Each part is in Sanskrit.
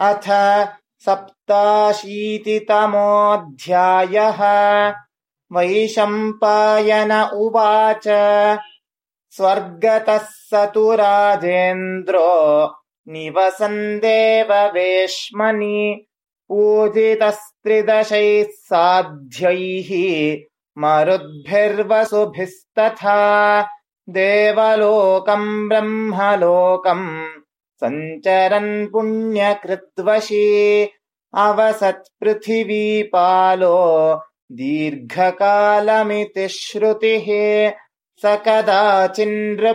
अथ सप्ताशीतितमोऽध्यायः। वैशम्पायन उवाच स्वर्गतः स तु राजेन्द्रो निवसन्देव वेश्मनि पूजितस्त्रिदशैः साध्यैः मरुद्भिर्वसुभिस्तथा। देवलोकम् ब्रह्मलोकम् सञ्चरन् पुण्यकृद्वशी अवसत्पृथिवीपालो दीर्घकालमिति श्रुतिः स कदाचिन्नृपश्रेष्ठो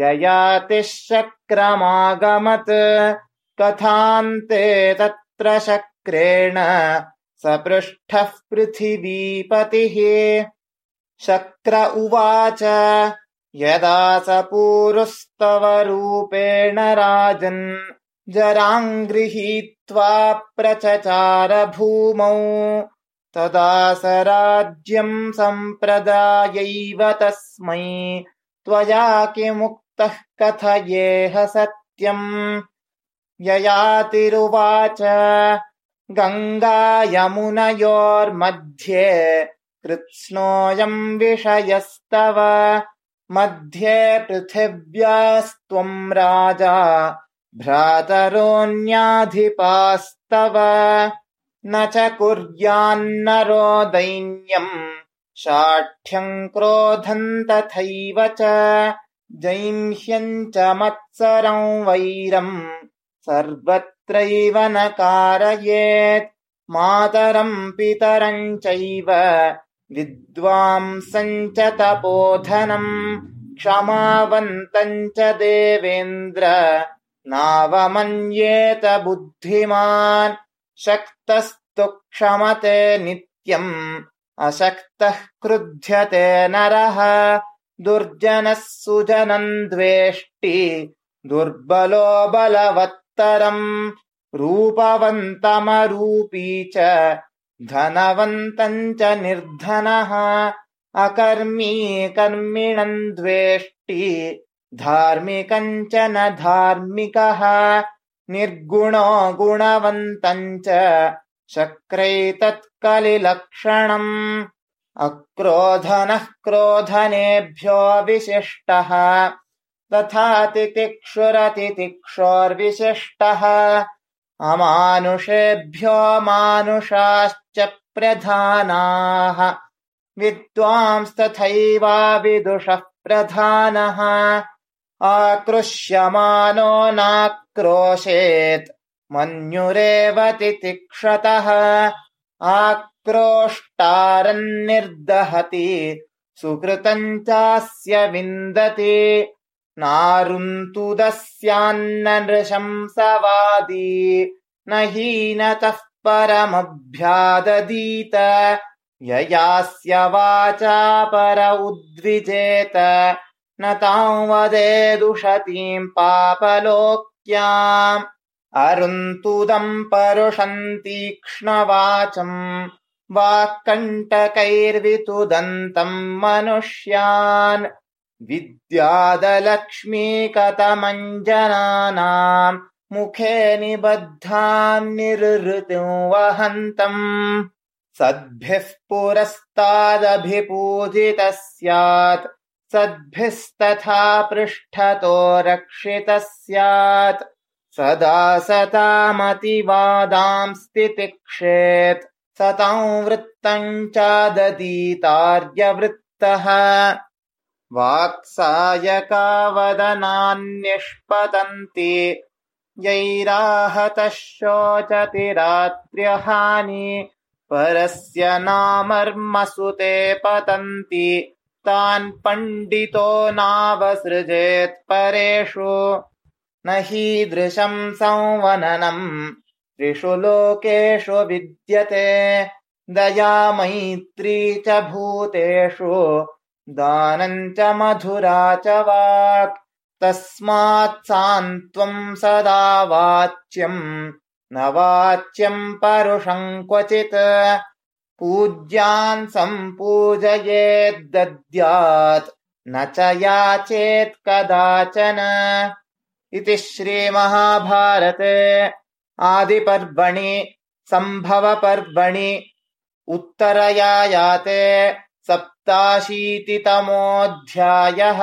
ययातिशक्रमागमत् कथान्ते तत्र शक्रेण स पृष्ठः पृथिवीपतिः। शक्र उवाच यदा स पूरुस्तव रूपेण राजन् जराङ्गृहीत्वा प्रचचार भूमौ तदा स राज्यम् सम्प्रदायैव तस्मै। त्वया किमुक्तः कथयेह सत्यम् ययातिरुवाच गङ्गायमुनयोर्मध्ये कृत्स्नोऽयम् विषयस्तव मध्ये पृथिव्यास्त्वम् राजा भ्रातरोऽन्याधिपास्तव। न च कुर्यान्नरो दैन्यम् शाठ्यम् क्रोधम् तथैव च। जैंह्यम् च मत्सरम् वैरम् सर्वत्रैव न कारयेत् मातरम् पितरम् चैव विद्वांसम् च तपोधनम् क्षमावन्तम् च देवेन्द्र नावमन्येत बुद्धिमान् शक्तस्तु क्षमते नित्यम् अशक्तः क्रुध्यते नरः दुर्जनः सुजनम् द्वेष्टि दुर्बलो बलवत्तरम् रूपवन्तमरूपी च धनवन्तम् च निर्धनः अकर्मी कर्मिणम् द्वेष्टि धार्मिकम् च न धार्मिकः निर्गुणो गुणवन्तम् च शक्रैतत्कलिलक्षणम्। अक्रोधनः क्रोधनेभ्यो विशिष्टः तथा तितिक्षुरतितिक्षोर्विशिष्टः अमानुषेभ्यो मानुषाश्च प्रधानाः। विद्वांस्तथैवा विदुषः प्रधानः। आकृष्यमानो नाक्रोशेत्। मन्युरेव तितिक्षतः आक्रोष्टारन्निर्दहति। सुकृतम् चास्य विन्दति नारुन्तुदस्यान्न नृशंसवादी न हीनतः परमभ्याददीत ययास्य वाचा पर उद्विजेत न ताम् वदेदुषतीम् पापलोक्याम्। अरुन्तुदम् परुषम् तीक्ष्णवाचम् वाक्कण्टकैर्वितुदन्तम् मनुष्यान् विद्यादलक्ष्मीकतमञ्जनानाम् मुखे निबद्धान्निरृतिम् वहन्तम् सद्भिः पुरस्तादभिपूजितः स्यात् सद्भिस्तथा पृष्ठतो रक्षितः स्यात् सदा सतामतिवादाम् स्तितिक्षेत् सताम् वृत्तम् चाददीतार्यवृत्तः वाक्सायकावदनान्निष्पतन्ति यैराहतः शोचति रात्र्यहानि परस्य नामर्मसुते पतन्ति। तान् पण्डितो नावसृजेत् परेषु। न हीदृशम् संवननम् त्रिषु लोकेषु विद्यते। दया मैत्री च भूतेषु दानम् च मधुरा च वाक् तस्मात् सान्त्वम् सदा वाच्यम् न वाच्यम् परुषम् क्वचित्। पूज्यान् सम्पूजयेद्दद्यात् न च याचेत् कदाचन इति श्रीमहाभारते। आदिपर्वणि सम्भवपर्वणि उत्तरयायाते सप्ताशीतितमोऽध्यायः